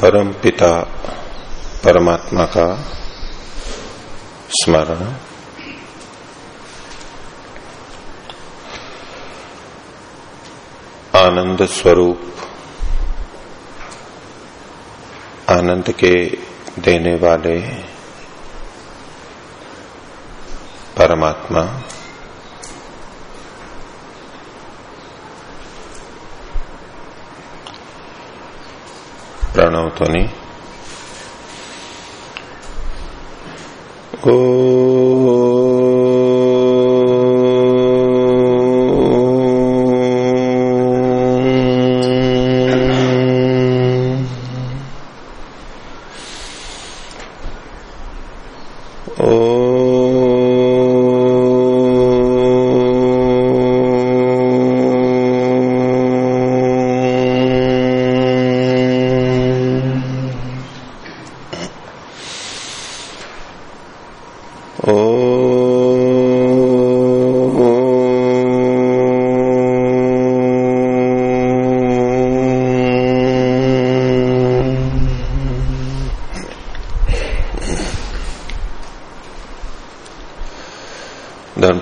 परम पिता परमात्मा का स्मरण। आनंद स्वरूप आनंद के देने वाले परमात्मा। प्रणव ध्वनि। धर्म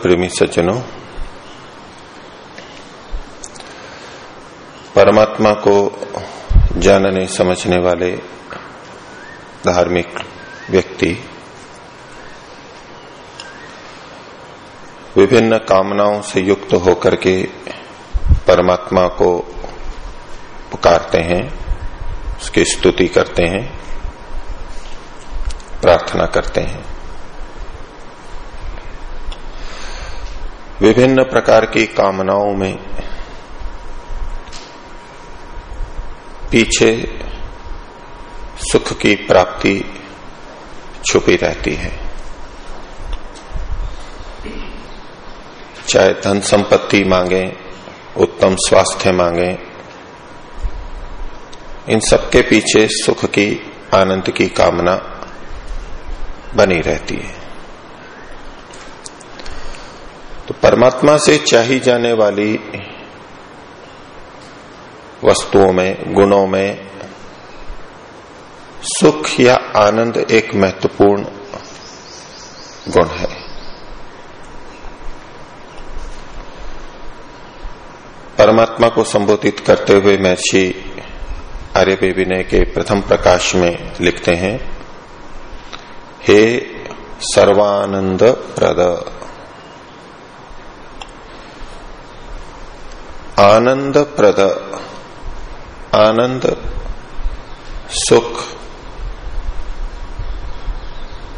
प्रेमी सज्जनों, परमात्मा को जानने, समझने वाले धार्मिक व्यक्ति, विभिन्न कामनाओं से युक्त होकर के परमात्मा को पुकारते हैं, उसकी स्तुति करते हैं, प्रार्थना करते हैं। विभिन्न प्रकार की कामनाओं में पीछे सुख की प्राप्ति छुपी रहती है। चाहे धन संपत्ति मांगे, उत्तम स्वास्थ्य मांगे, इन सबके पीछे सुख की, आनंद की कामना बनी रहती है। तो परमात्मा से चाही जाने वाली वस्तुओं में, गुणों में सुख या आनंद एक महत्वपूर्ण गुण है। परमात्मा को संबोधित करते हुए महर्षि आर्य विनय के प्रथम प्रकाश में लिखते हैं, हे सर्वानंद प्रद आनंद प्रद आनंद, सुख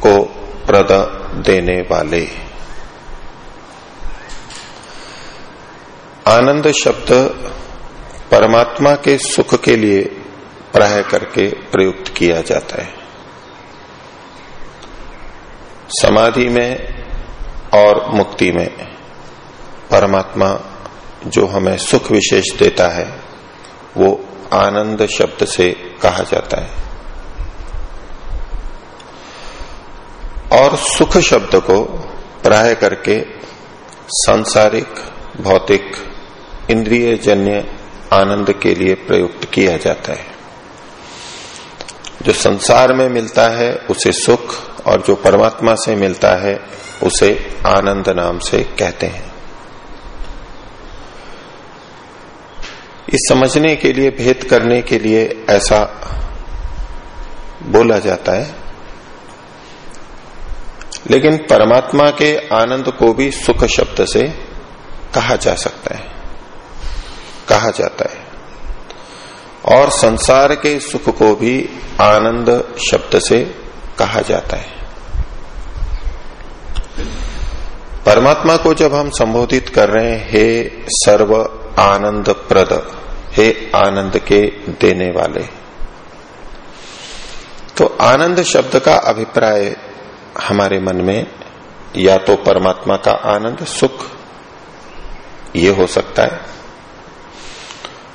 को प्रद देने वाले। आनंद शब्द परमात्मा के सुख के लिए प्राय करके प्रयुक्त किया जाता है। समाधि में और मुक्ति में परमात्मा जो हमें सुख विशेष देता है, वो आनंद शब्द से कहा जाता है। और सुख शब्द को प्राय करके सांसारिक, भौतिक इंद्रिय जन्य आनंद के लिए प्रयुक्त किया जाता है। जो संसार में मिलता है, उसे सुख, और जो परमात्मा से मिलता है, उसे आनंद नाम से कहते हैं। इस समझने के लिए, भेद करने के लिए ऐसा बोला जाता है। लेकिन परमात्मा के आनंद को भी सुख शब्द से कहा जा सकता है। कहा जाता है। और संसार के सुख को भी आनंद शब्द से कहा जाता है। परमात्मा को जब हम संबोधित कर रहे हैं, हे सर्व आनंद प्रद हे आनंद के देने वाले। तो आनंद शब्द का अभिप्राय हमारे मन में, या तो परमात्मा का आनंद, सुख, ये हो सकता है।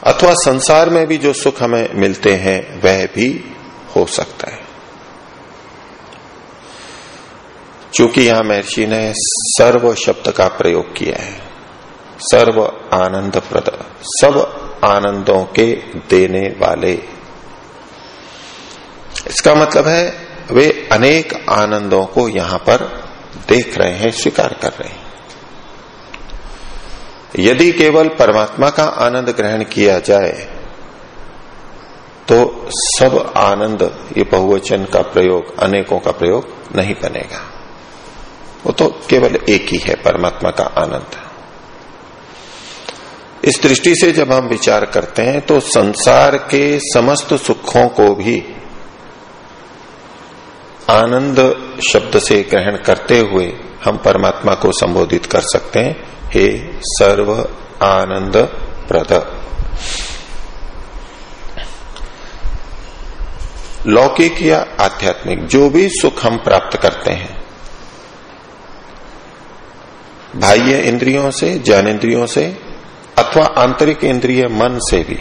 अथवा संसार में भी जो सुख हमें मिलते हैं, वह भी हो सकता है। चूँकि यहाँ महर्षि ने सर्व शब्द का प्रयोग किया है। सर्व आनंद प्रद सब आनंदों के देने वाले। इसका मतलब है, वे अनेक आनंदों को यहाँ पर देख रहे हैं, स्वीकार कर रहे हैं। यदि केवल परमात्मा का आनंद ग्रहण किया जाए तो सब आनंद, ये बहुवचन का प्रयोग, अनेकों का प्रयोग नहीं बनेगा। वो तो केवल एक ही है, परमात्मा का आनंद। इस दृष्टि से जब हम विचार करते हैं तो संसार के समस्त सुखों को भी आनंद शब्द से ग्रहण करते हुए हम परमात्मा को संबोधित कर सकते हैं। हे सर्व आनंद प्रद। लौकिक या आध्यात्मिक, जो भी सुख हम प्राप्त करते हैं बाह्य इंद्रियों से ज्ञान इंद्रियों से अथवा आंतरिक इंद्रिय मन से भी,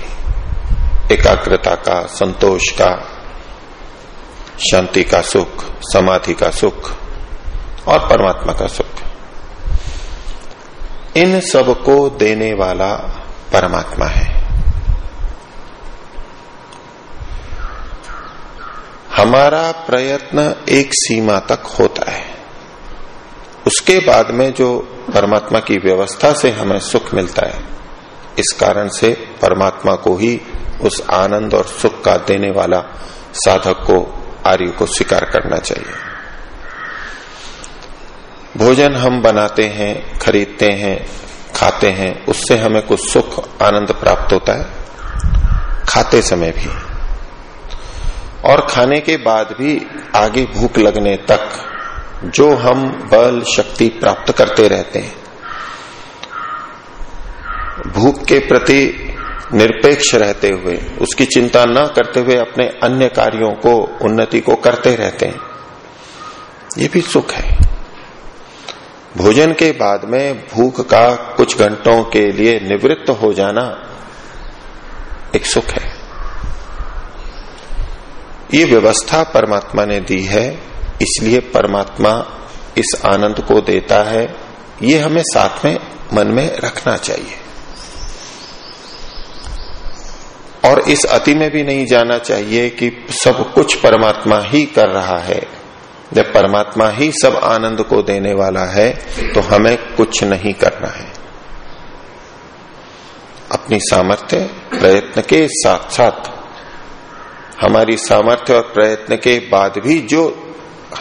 एकाग्रता का, संतोष का, शांति का सुख, समाधि का सुख और परमात्मा का सुख। इन सबको देने वाला परमात्मा है। हमारा प्रयत्न एक सीमा तक होता है। उसके बाद में जो परमात्मा की व्यवस्था से हमें सुख मिलता है इस कारण से परमात्मा को ही उस आनंद और सुख का देने वाला साधक को, आर्य को स्वीकार करना चाहिए। भोजन हम बनाते हैं, खरीदते हैं, खाते हैं, उससे हमें कुछ सुख, आनंद प्राप्त होता है। खाते समय भी। और खाने के बाद भी आगे भूख लगने तक जो हम बल शक्ति प्राप्त करते रहते हैं। भूख के प्रति निरपेक्ष रहते हुए, उसकी चिंता न करते हुए अपने अन्य कार्यों को, उन्नति को करते रहते हैं। ये भी सुख है। भोजन के बाद में भूख का कुछ घंटों के लिए निवृत्त हो जाना एक सुख है। ये व्यवस्था परमात्मा ने दी है, इसलिए परमात्मा इस आनंद को देता है। ये हमें साथ में, मन में रखना चाहिए। और इस अति में भी नहीं जाना चाहिए कि सब कुछ परमात्मा ही कर रहा है। जब परमात्मा ही सब आनंद को देने वाला है तो हमें कुछ नहीं करना है। अपनी सामर्थ्य, प्रयत्न के साथ साथ, हमारी सामर्थ्य और प्रयत्न के बाद भी जो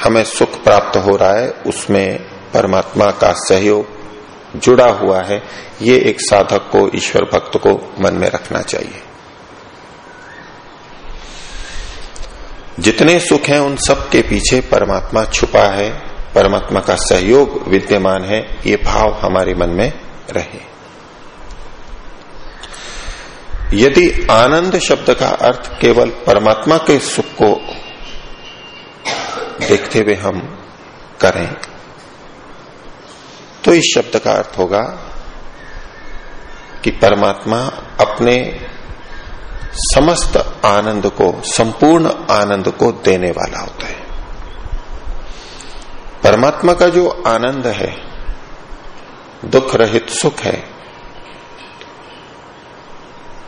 हमें सुख प्राप्त हो रहा है, उसमें परमात्मा का सहयोग जुड़ा हुआ है। ये एक साधक को, ईश्वर भक्त को मन में रखना चाहिए। जितने सुख हैं उन सब के पीछे परमात्मा छुपा है। परमात्मा का सहयोग विद्यमान है। ये भाव हमारे मन में रहे। यदि आनंद शब्द का अर्थ केवल परमात्मा के सुख को देखते हुए हम करें तो इस शब्द का अर्थ होगा कि परमात्मा अपने समस्त आनंद को, संपूर्ण आनंद को देने वाला होता है। परमात्मा का जो आनंद है, दुख रहित सुख है,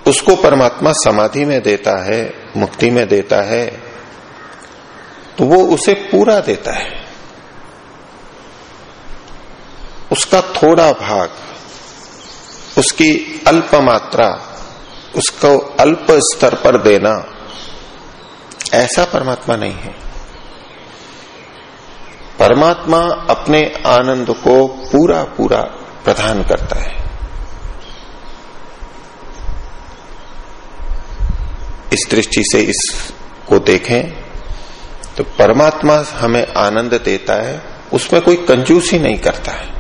उसको परमात्मा समाधि में देता है, मुक्ति में देता है तो वो उसे पूरा देता है। उसका थोड़ा भाग, उसकी अल्प मात्रा उसको अल्प स्तर पर देना ऐसा परमात्मा नहीं है। परमात्मा अपने आनंद को पूरा पूरा प्रदान करता है। इस दृष्टि से इसको देखें तो परमात्मा हमें आनंद देता है, उसमें कोई कंजूसी नहीं करता है।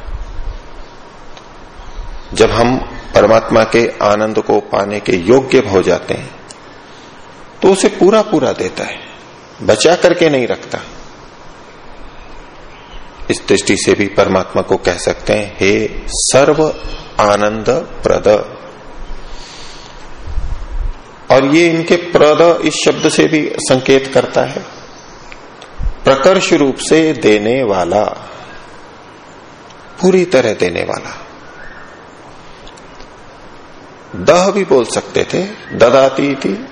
जब हम परमात्मा के आनंद को पाने के योग्य हो जाते हैं तो उसे पूरा पूरा देता है, बचा करके नहीं रखता। इस दृष्टि से भी परमात्मा को कह सकते हैं, हे सर्व आनंद प्रद। और ये इनके प्रद इस शब्द से भी संकेत करता है, प्रकर्ष रूप से देने वाला, पूरी तरह देने वाला। दह भी बोल सकते थे, ददाती थी,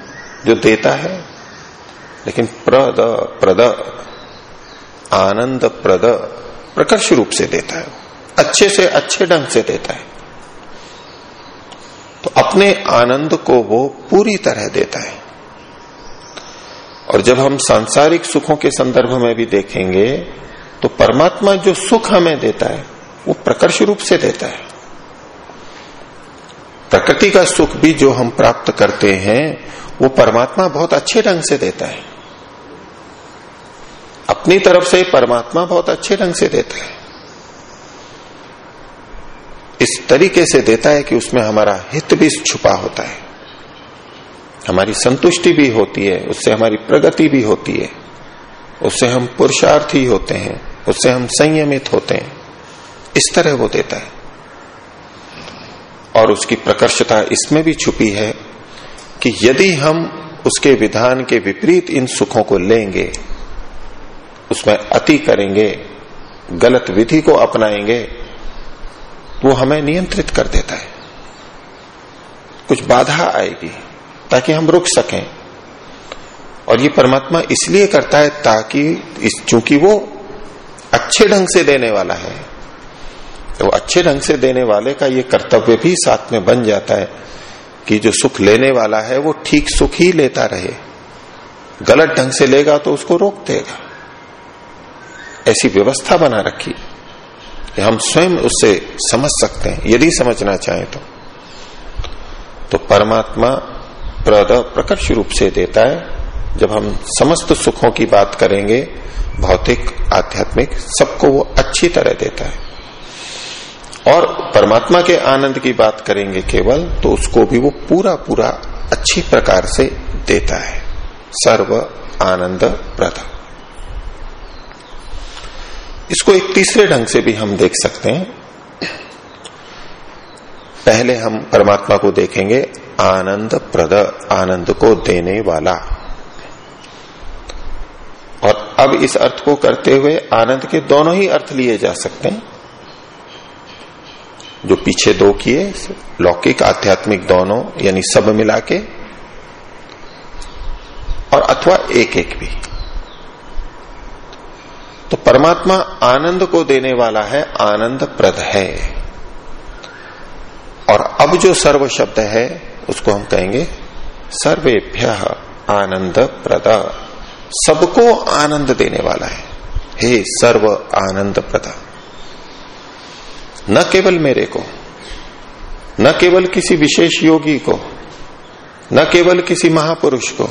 जो देता है। लेकिन प्रद प्रद आनंद प्रद प्रकर्ष रूप से देता है। अच्छे से अच्छे ढंग से देता है। तो अपने आनंद को वो पूरी तरह देता है। और जब हम सांसारिक सुखों के संदर्भ में भी देखेंगे तो परमात्मा जो सुख हमें देता है, वो प्रकर्ष रूप से देता है। प्रकृति का सुख भी जो हम प्राप्त करते हैं, वो परमात्मा बहुत अच्छे ढंग से देता है। अपनी तरफ़ से परमात्मा बहुत अच्छे ढंग से देता है। इस तरीके से देता है कि उसमें हमारा हित भी छुपा होता है। हमारी संतुष्टि भी होती है, उससे हमारी प्रगति भी होती है। उससे हम पुरुषार्थी होते हैं, उससे हम संयमित होते हैं। इस तरह वो देता है। और उसकी प्रकर्षता इसमें भी छुपी है कि यदि हम उसके विधान के विपरीत इन सुखों को लेंगे, उसमें अति करेंगे, गलत विधि को अपनाएँगे तो वो हमें नियंत्रित कर देता है। कुछ बाधा आएगी ताकि हम रुक सकें। और ये परमात्मा इसलिए करता है ताकि इस चूँकि वो अच्छे ढंग से देने वाला है तो अच्छे ढंग से देने वाले का ये कर्तव्य भी साथ में बन जाता है कि जो सुख लेने वाला है, वो ठीक सुख ही लेता रहे। गलत ढंग से लेगा तो उसको रोक देगा। ऐसी व्यवस्था बना रखी कि हम स्वयं उससे समझ सकते हैं। यदि समझना चाहें तो। तो परमात्मा प्रद प्रकर्ष रूप से देता है। जब हम समस्त सुखों की बात करेंगे, भौतिक, आध्यात्मिक, सबको वो अच्छी तरह देता है। और परमात्मा के आनंद की बात करेंगे केवल तो उसको भी वो पूरा पूरा अच्छी प्रकार से देता है। सर्व आनंद प्रद। इसको एक तीसरे ढंग से भी हम देख सकते हैं। पहले हम परमात्मा को देखेंगे, आनंद प्रद, आनंद को देने वाला। और अब इस अर्थ को करते हुए आनंद के दोनों ही अर्थ लिए जा सकते हैं। जो पीछे दो किए, लौकिक, आध्यात्मिक दोनों, यानी सब मिला के और अथवा एक एक भी। तो परमात्मा आनंद को देने वाला है आनंद प्रद है। और अब जो सर्व शब्द है, उसको हम कहेंगे सर्वेभ्य आनंद प्रदा सबको आनंद देने वाला है। हे सर्व आनंद प्रदा न केवल मेरे को, न केवल किसी विशेष योगी को, न केवल किसी महापुरुष को,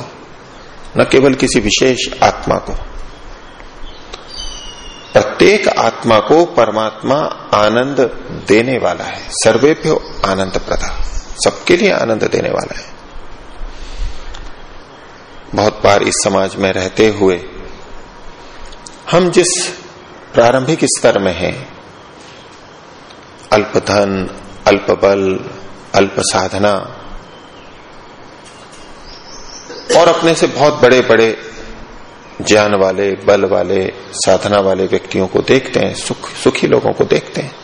न केवल किसी विशेष आत्मा को। प्रत्येक आत्मा को परमात्मा आनंद देने वाला है। सर्वेभ्यो आनंद प्रदा। सबके लिए आनंद देने वाला है। बहुत बार इस समाज में रहते हुए हम जिस प्रारंभिक स्तर में हैं अल्प धन अल्प बल अल्प साधना और अपने से बहुत बड़े बड़े ज्ञान वाले, बल वाले, साधना वाले व्यक्तियों को देखते हैं, सुख, सुखी लोगों को देखते हैं।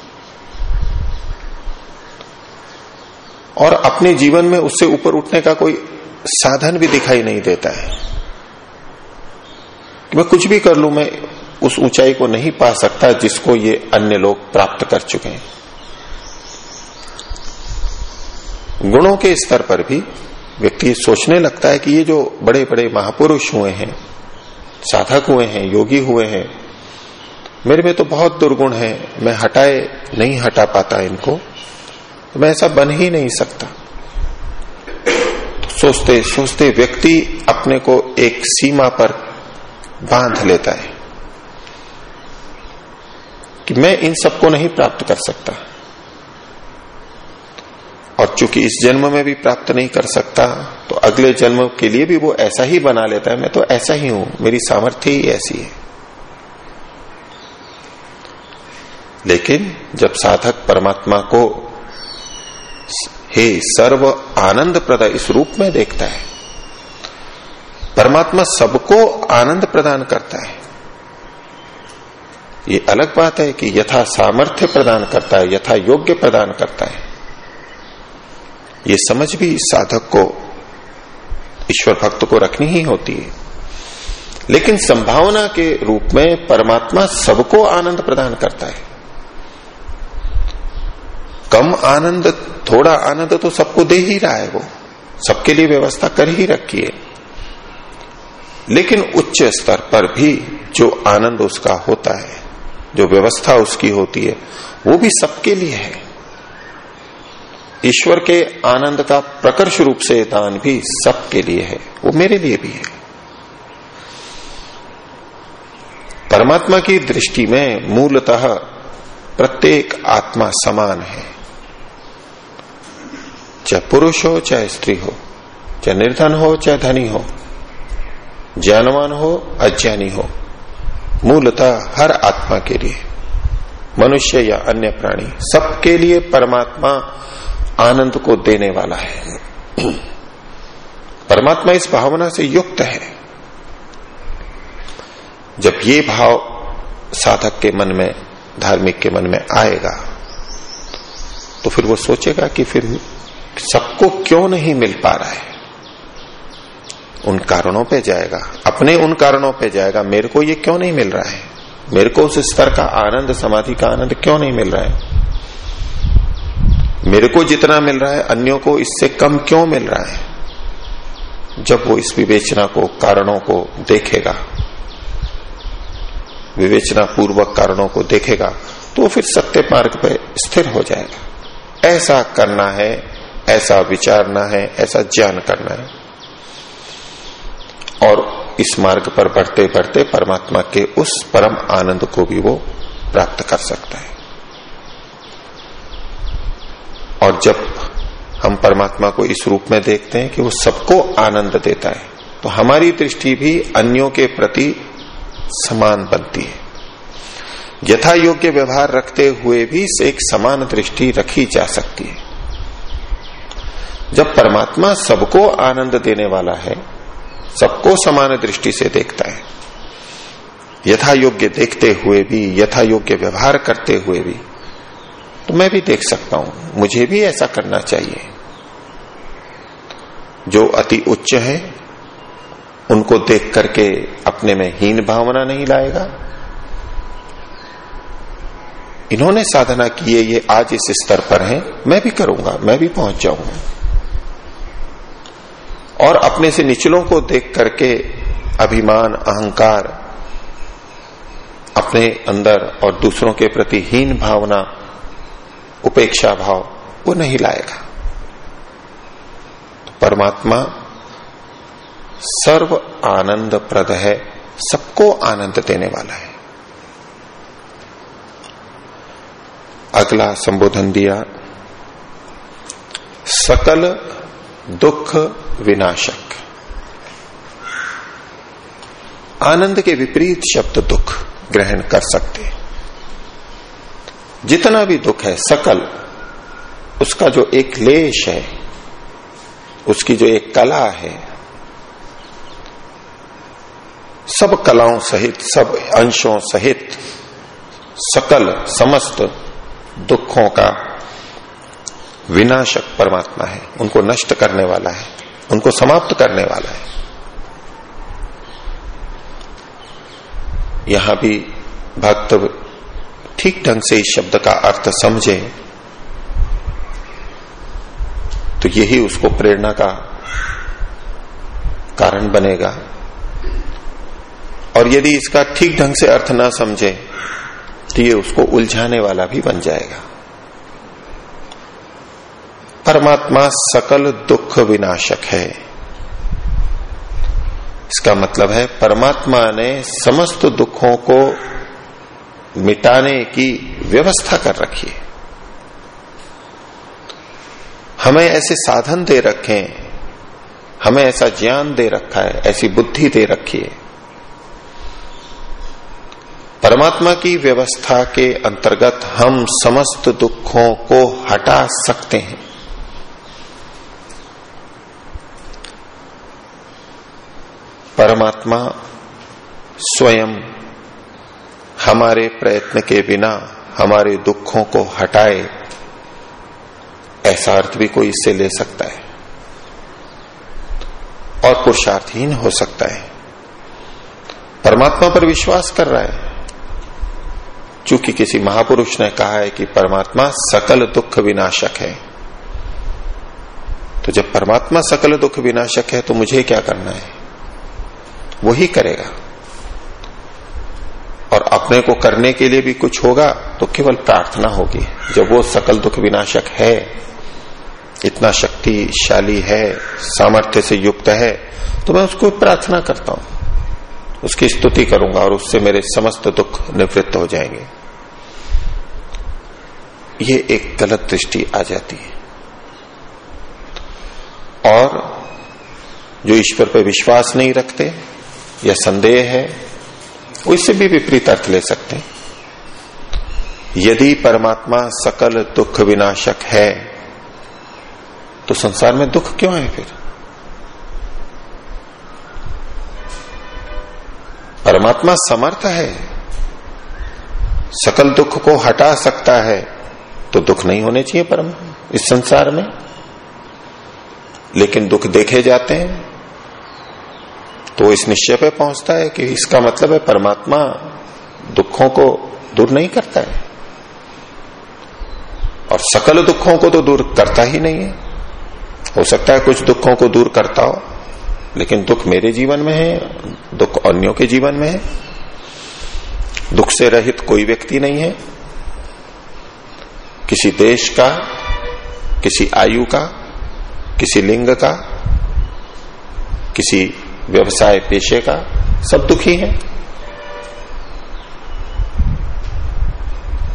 और अपने जीवन में उससे ऊपर उठने का कोई साधन भी दिखाई नहीं देता है। कि मैं कुछ भी कर लू, मैं उस ऊंचाई को नहीं पा सकता जिसको ये अन्य लोग प्राप्त कर चुके हैं। गुणों के स्तर पर भी व्यक्ति सोचने लगता है कि ये जो बड़े बड़े महापुरुष हुए हैं, साधक हुए हैं, योगी हुए हैं, मेरे में तो बहुत दुर्गुण है, मैं हटाए, नहीं हटा पाता इनको तो मैं ऐसा बन ही नहीं सकता। तो सोचते सोचते व्यक्ति अपने को एक सीमा पर बाँध लेता है कि मैं इन सबको नहीं प्राप्त कर सकता। और चूँकि इस जन्म में भी प्राप्त नहीं कर सकता तो अगले जन्म के लिए भी वो ऐसा ही बना लेता है, मैं तो ऐसा ही हूँ, मेरी सामर्थ्य ही ऐसी है। लेकिन जब साधक परमात्मा को हे सर्व आनंद प्रदा इस रूप में देखता है, परमात्मा सबको आनंद प्रदान करता है। ये अलग बात है कि यथा सामर्थ्य प्रदान करता है, यथा योग्य प्रदान करता है। ये समझ भी साधक को, ईश्वर भक्त को रखनी ही होती है। लेकिन संभावना के रूप में परमात्मा सबको आनंद प्रदान करता है। कम आनंद, थोड़ा आनंद तो सबको दे ही रहा है वो। सबके लिए व्यवस्था कर ही रखी है। लेकिन उच्च स्तर पर भी जो आनंद उसका होता है, जो व्यवस्था उसकी होती है, वो भी सबके लिए है। ईश्वर के आनंद का प्रकर्ष रूप से दान भी सबके लिए है, वो मेरे लिए भी है। परमात्मा की दृष्टि में मूलतः प्रत्येक आत्मा समान है। चाहे पुरुष हो, चाहे स्त्री हो, चाहे निर्धन हो, चाहे धनी हो, ज्ञानवान हो, अज्ञानी हो, मूलतः हर आत्मा के लिए, मनुष्य या अन्य प्राणी, सबके लिए परमात्मा आनंद को देने वाला है। परमात्मा इस भावना से युक्त है। जब ये भाव साधक के मन में, धार्मिक के मन में आएगा तो फिर वो सोचेगा कि फिर सबको क्यों नहीं मिल पा रहा है? उन कारणों पे जाएगा। अपने उन कारणों पे जाएगा। मेरे को ये क्यों नहीं मिल रहा है? मेरे को उस स्तर का आनंद, समाधि का आनंद क्यों नहीं मिल रहा है? मेरे को जितना मिल रहा है, अन्यों को इससे कम क्यों मिल रहा है? जब वो इस विवेचना को, कारणों को देखेगा विवेचना पूर्वक कारणों को देखेगा तो फिर सत्य मार्ग पर स्थिर हो जाएगा। ऐसा करना है, ऐसा विचारना है, ऐसा ज्ञान करना है। और इस मार्ग पर बढ़ते बढ़ते परमात्मा के उस परम आनंद को भी वो प्राप्त कर सकता है। और जब हम परमात्मा को इस रूप में देखते हैं कि वो सबको आनंद देता है तो हमारी दृष्टि भी अन्यों के प्रति समान बनती है। यथा योग्य व्यवहार रखते हुए भी एक समान दृष्टि रखी जा सकती है। जब परमात्मा सबको आनंद देने वाला है, सबको समान दृष्टि से देखता है, यथा योग्य देखते हुए भी, यथा योग्य व्यवहार करते हुए भी तो मैं भी देख सकता हूँ। मुझे भी ऐसा करना चाहिए। जो अति उच्च है, उनको देख करके अपने में हीन भावना नहीं लाएगा। इन्होंने साधना की है, ये आज इस स्तर पर हैं। मैं भी करूँगा, मैं भी पहुँच जाऊँगा। और अपने से निचलों को देख करके अभिमान, अहंकार, अपने अंदर और दूसरों के प्रति हीन भावना उपेक्षा भाव, वो नहीं लाएगा। तो परमात्मा सर्व आनंद प्रद है, सबको आनंद देने वाला है। अगला संबोधन दिया, सकल दुख विनाशक। आनंद के विपरीत शब्द दुख ग्रहण कर सकते जितना भी दुख है, सकल, उसका जो एक लेश है, उसकी जो एक कला है, सब कलाओं सहित, सब अंशों सहित, सकल, समस्त दुखों का विनाशक परमात्मा है। उनको नष्ट करने वाला है, उनको समाप्त करने वाला है। यहाँ भी भक्त ठीक ढंग से इस शब्द का अर्थ समझे तो यही उसको प्रेरणा का कारण बनेगा। और यदि इसका ठीक ढंग से अर्थ ना समझे तो ये उसको उलझाने वाला भी बन जाएगा। परमात्मा सकल दुख विनाशक है। इसका मतलब है, परमात्मा ने समस्त दुखों को मिटाने की व्यवस्था कर रखी है। हमें ऐसे साधन दे रखे हैं। हमें ऐसा ज्ञान दे रखा है, ऐसी बुद्धि दे रखी है। परमात्मा की व्यवस्था के अंतर्गत हम समस्त दुखों को हटा सकते हैं। परमात्मा स्वयं हमारे प्रयत्न के बिना हमारे दुखों को हटाए ऐसा अर्थ भी कोई इससे ले सकता है। और पुरुषार्थहीन हो सकता है। परमात्मा पर विश्वास कर रहा है। चूँकि किसी महापुरुष ने कहा है कि परमात्मा सकल दुख विनाशक है। तो जब परमात्मा सकल दुख विनाशक है तो मुझे क्या करना है? वही करेगा। और अपने को करने के लिए भी कुछ होगा तो केवल प्रार्थना होगी। जब वो सकल दुख विनाशक है, इतना शक्तिशाली है, सामर्थ्य से युक्त है तो मैं उसको प्रार्थना करता हूँ। उसकी स्तुति करूँगा और उससे मेरे समस्त दुख निवृत्त हो जाएँगे। ये एक गलत दृष्टि आ जाती है। और जो ईश्वर पर विश्वास नहीं रखते, या संदेह है वो इससे भी विपरीत अर्थ ले सकते हैं। यदि परमात्मा सकल दुख विनाशक है तो संसार में दुख क्यों है फिर? परमात्मा समर्थ है। सकल दुख को हटा सकता है तो दुख नहीं होने चाहिए परम इस संसार में। लेकिन दुख देखे जाते हैं तो इस निश्चय पे पहुँचता है कि इसका मतलब है परमात्मा दुखों को दूर नहीं करता है। और सकल दुखों को तो दूर करता ही नहीं है। हो सकता है कुछ दुखों को दूर करता हो, लेकिन दुख मेरे जीवन में है, दुख अन्यों के जीवन में है। दुख से रहित कोई व्यक्ति नहीं है। किसी देश का, किसी आयु का, किसी लिंग का, किसी व्यवसाय, पेशे का सब दुखी है।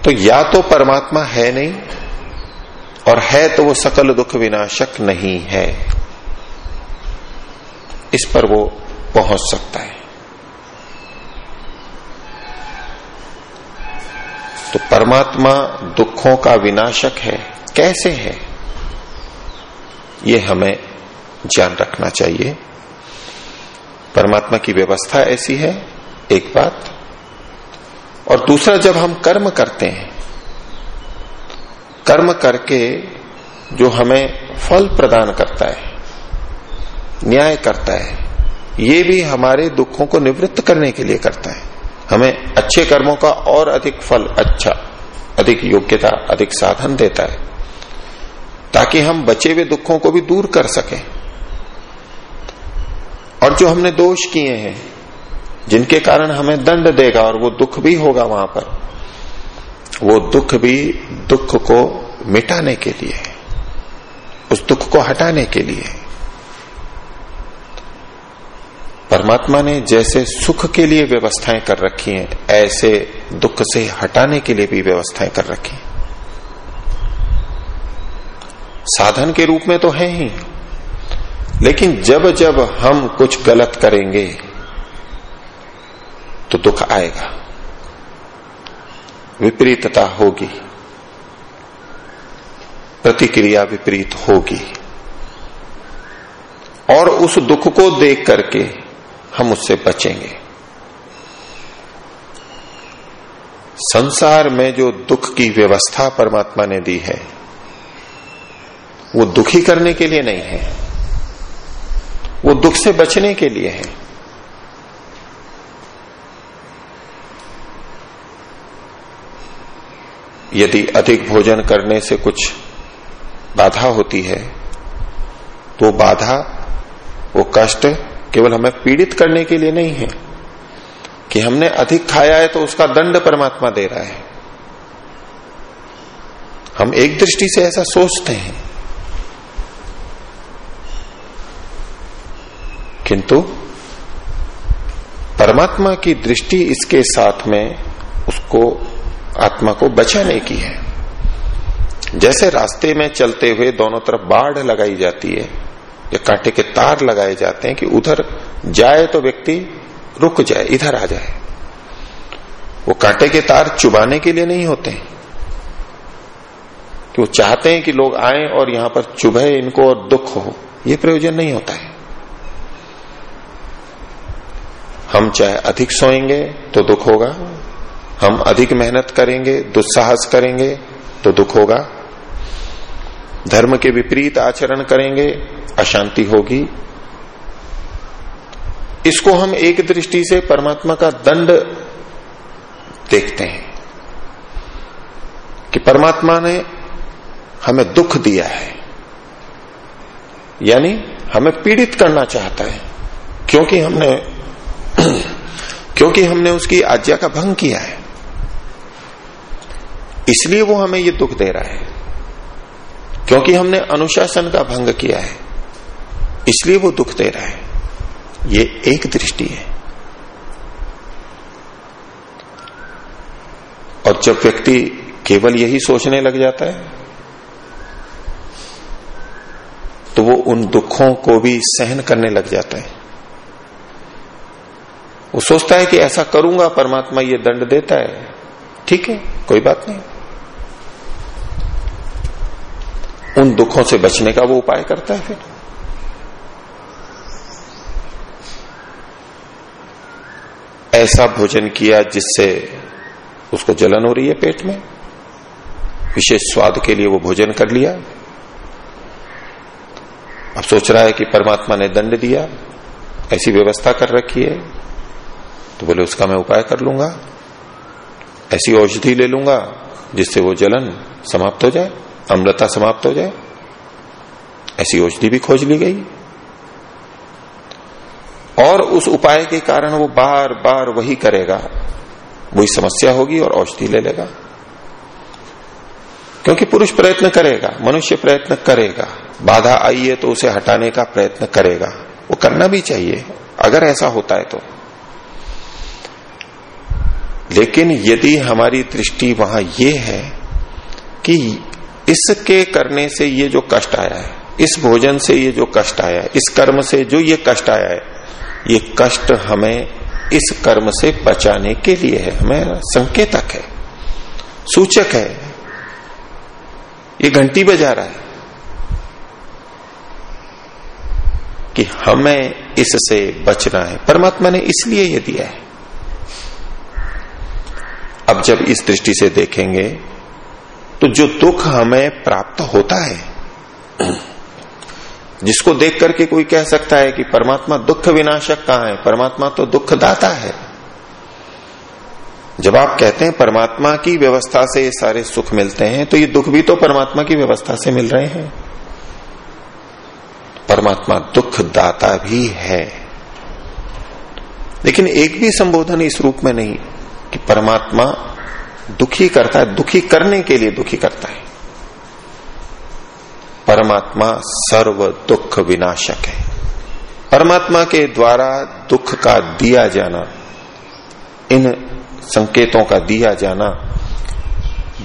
तो या तो परमात्मा है नहीं, और है तो वो सकल दुख विनाशक नहीं है। इस पर वो पहुँच सकता है। तो परमात्मा दुखों का विनाशक है। कैसे है? ये हमें जान रखना चाहिए। परमात्मा की व्यवस्था ऐसी है, एक बात। और दूसरा, जब हम कर्म करते हैं, कर्म करके जो हमें फल प्रदान करता है, न्याय करता है, ये भी हमारे दुखों को निवृत्त करने के लिए करता है। हमें अच्छे कर्मों का और अधिक फल अच्छा अधिक योग्यता, अधिक साधन देता है, ताकि हम बचे हुए दुखों को भी दूर कर सकें। और जो हमने दोष किए हैं, जिनके कारण हमें दंड देगा और वो दुख भी होगा वहाँ पर, वो दुख भी दुख को मिटाने के लिए, उस दुख को हटाने के लिए। परमात्मा ने जैसे सुख के लिए व्यवस्थाएँ कर रखी हैं, ऐसे दुख से हटाने के लिए भी व्यवस्थाएँ कर रखी साधन के रूप में तो है ही। लेकिन जब जब हम कुछ गलत करेंगे तो दुख आएगा। विपरीतता होगी। प्रतिक्रिया विपरीत होगी। और उस दुख को देख करके हम उससे बचेंगे। संसार में जो दुख की व्यवस्था परमात्मा ने दी है, वो दुखी करने के लिए नहीं है। दुख से बचने के लिए है। यदि अधिक भोजन करने से कुछ बाधा होती है तो बाधा, वो कष्ट केवल हमें पीड़ित करने के लिए नहीं है। कि हमने अधिक खाया है तो उसका दंड परमात्मा दे रहा है। हम एक दृष्टि से ऐसा सोचते हैं। किंतु परमात्मा की दृष्टि इसके साथ में उसको, आत्मा को बचाने की है। जैसे रास्ते में चलते हुए दोनों तरफ़ बाढ़ लगाई जाती है, या कांटे के तार लगाए जाते हैं कि उधर जाए तो व्यक्ति रुक जाए, इधर आ जाए। वो कांटे के तार चुबाने के लिए नहीं होते। कि वो चाहते हैं कि लोग आए और यहाँ पर चुभे इनको और दुख हो, ये प्रयोजन नहीं होता है। हम चाहे अधिक सोएँगे तो दुख होगा। हम अधिक मेहनत करेंगे, दुस्साहस करेंगे तो दुख होगा। धर्म के विपरीत आचरण करेंगे, अशांति होगी। इसको हम एक दृष्टि से परमात्मा का दंड देखते हैं कि परमात्मा ने हमें दुख दिया है। यानी हमें पीड़ित करना चाहता है, क्योंकि हमने क्योंकि हमने उसकी आज्ञा का भंग किया है। इसलिए वो हमें ये दुख दे रहा है। क्योंकि हमने अनुशासन का भंग किया है। इसलिए वो दुख दे रहा है। ये एक दृष्टि है। और जब व्यक्ति केवल यही सोचने लग जाता है तो वो उन दुखों को भी सहन करने लग जाता है। वो सोचता है कि ऐसा करूँगा, परमात्मा ये दंड देता है। ठीक है, कोई बात नहीं। उन दुखों से बचने का वो उपाय करता है फिर। ऐसा भोजन किया जिससे उसको जलन हो रही है पेट में। विशेष स्वाद के लिए वो भोजन कर लिया। अब सोच रहा है कि परमात्मा ने दंड दिया। ऐसी व्यवस्था कर रखी है। तो बोले, उसका मैं उपाय कर लूँगा। ऐसी औषधि ले लूँगा, जिससे वो जलन समाप्त हो जाए, अम्लता समाप्त हो जाए। ऐसी औषधि भी खोज ली गई। और उस उपाय के कारण वो बार बार वही करेगा। वही समस्या होगी और औषधि ले लेगा। क्योंकि पुरुष प्रयत्न करेगा, मनुष्य प्रयत्न करेगा। बाधा आई है तो उसे हटाने का प्रयत्न करेगा। वो करना भी चाहिए। अगर ऐसा होता है तो। लेकिन यदि हमारी दृष्टि वहाँ ये है कि इसके करने से ये जो कष्ट आया है, इस भोजन से ये जो कष्ट आया है, इस कर्म से जो ये कष्ट आया है, ये कष्ट हमें इस कर्म से बचाने के लिए है। हमें संकेतक है, सूचक है। ये घंटी बजा रहा है कि हमें इससे बचना है। परमात्मा ने इसलिए ये दिया है। अब जब इस दृष्टि से देखेंगे तो जो दुख हमें प्राप्त होता है, जिसको देख करके कोई कह सकता है कि परमात्मा दुख विनाशक कहा है, परमात्मा तो दुख दाता है। जब आप कहते हैं परमात्मा की व्यवस्था से ये सारे सुख मिलते हैं तो ये दुख भी तो परमात्मा की व्यवस्था से मिल रहे हैं। परमात्मा दुख दाता भी है। लेकिन एक भी संबोधन इस रूप में नहीं। कि परमात्मा दुखी करता है, दुखी करने के लिए दुखी करता है। परमात्मा सर्व दुख विनाशक है। परमात्मा के द्वारा दुख का दिया जाना, इन संकेतों का दिया जाना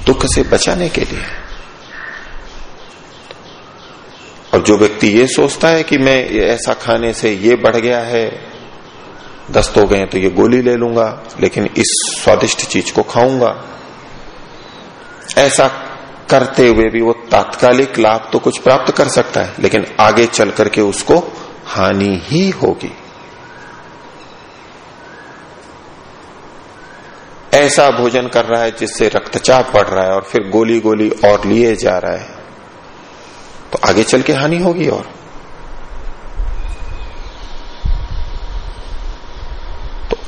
दुख से बचाने के लिए और जो व्यक्ति ये सोचता है कि मैं ऐसा खाने से ये बढ़ गया है दस्त हो गए तो ये गोली ले लूँगा, लेकिन इस स्वादिष्ट चीज़ को खाऊँगा। ऐसा करते हुए भी वो तात्कालिक लाभ तो कुछ प्राप्त कर सकता है, लेकिन आगे चल करके उसको हानि ही होगी। ऐसा भोजन कर रहा है जिससे रक्तचाप बढ़ रहा है और फिर गोली गोली और लिए जा रहा है तो आगे चल के हानि होगी और।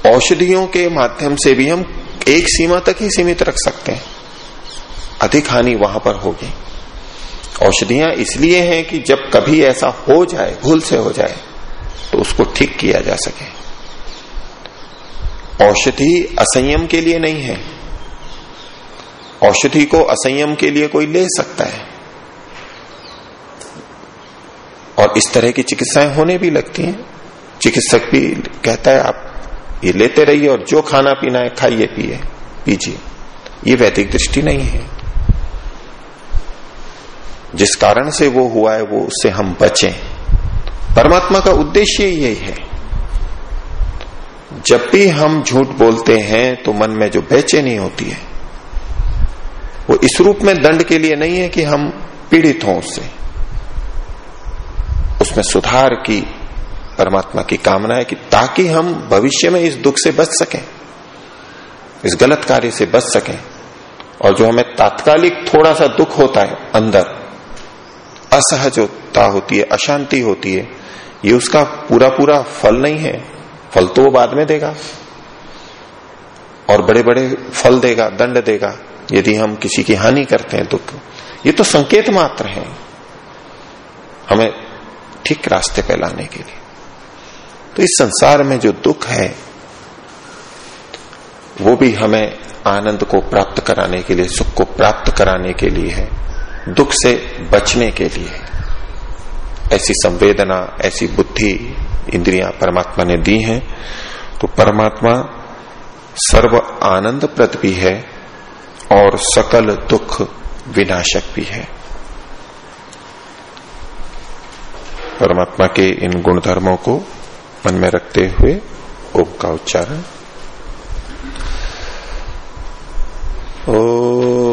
औषधियों के माध्यम से भी हम एक सीमा तक ही सीमित रख सकते हैं। अधिक हानि वहाँ पर होगी। औषधियाँ इसलिए हैं कि जब कभी ऐसा हो जाए, भूल से हो जाए तो उसको ठीक किया जा सके। औषधि असंयम के लिए नहीं है। औषधि को असंयम के लिए कोई ले सकता है। और इस तरह की चिकित्साएँ होने भी लगती हैं। चिकित्सक भी कहता है, आप ये लेते रहिए और जो खाना पीना है खाइए, पिए, पीजिए। ये वैदिक दृष्टि नहीं है। जिस कारण से वो हुआ है, वो उससे हम बचें। परमात्मा का उद्देश्य यही है। जब भी हम झूठ बोलते हैं तो मन में जो बेचैनी होती है, वो इस रूप में दंड के लिए नहीं है कि हम पीड़ित हों उससे। उसमें सुधार की परमात्मा की कामना है कि ताकि हम भविष्य में इस दुख से बच सकें, इस गलत कार्य से बच सकें। और जो हमें तात्कालिक थोड़ा सा दुख होता है अंदर, असहजता होती है, अशांति होती है, ये उसका पूरा पूरा फल नहीं है। फल तो वो बाद में देगा और बड़े बड़े फल देगा, दंड देगा, यदि हम किसी की हानि करते हैं दुख। ये तो संकेत मात्र है। हमें ठीक रास्ते पे लाने के लिए। तो इस संसार में जो दुख है, वो भी हमें आनंद को प्राप्त कराने के लिए, सुख को प्राप्त कराने के लिए है, दुख से बचने के लिए ऐसी संवेदना, ऐसी बुद्धि इंद्रियाँ परमात्मा ने दी हैं तो परमात्मा सर्व आनंद प्रद भी है और सकल दुख विनाशक भी है। परमात्मा के इन गुणधर्मों को मन में रखते हुए ओम का उच्चारण। ओ